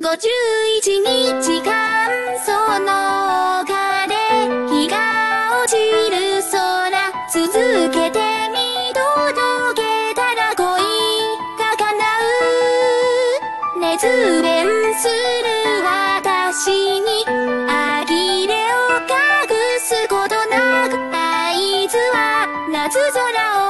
51日間その丘で日が落ちる空続けて見届けたら恋が叶う熱弁する私にあぎれを隠すことな？くあいつは夏空を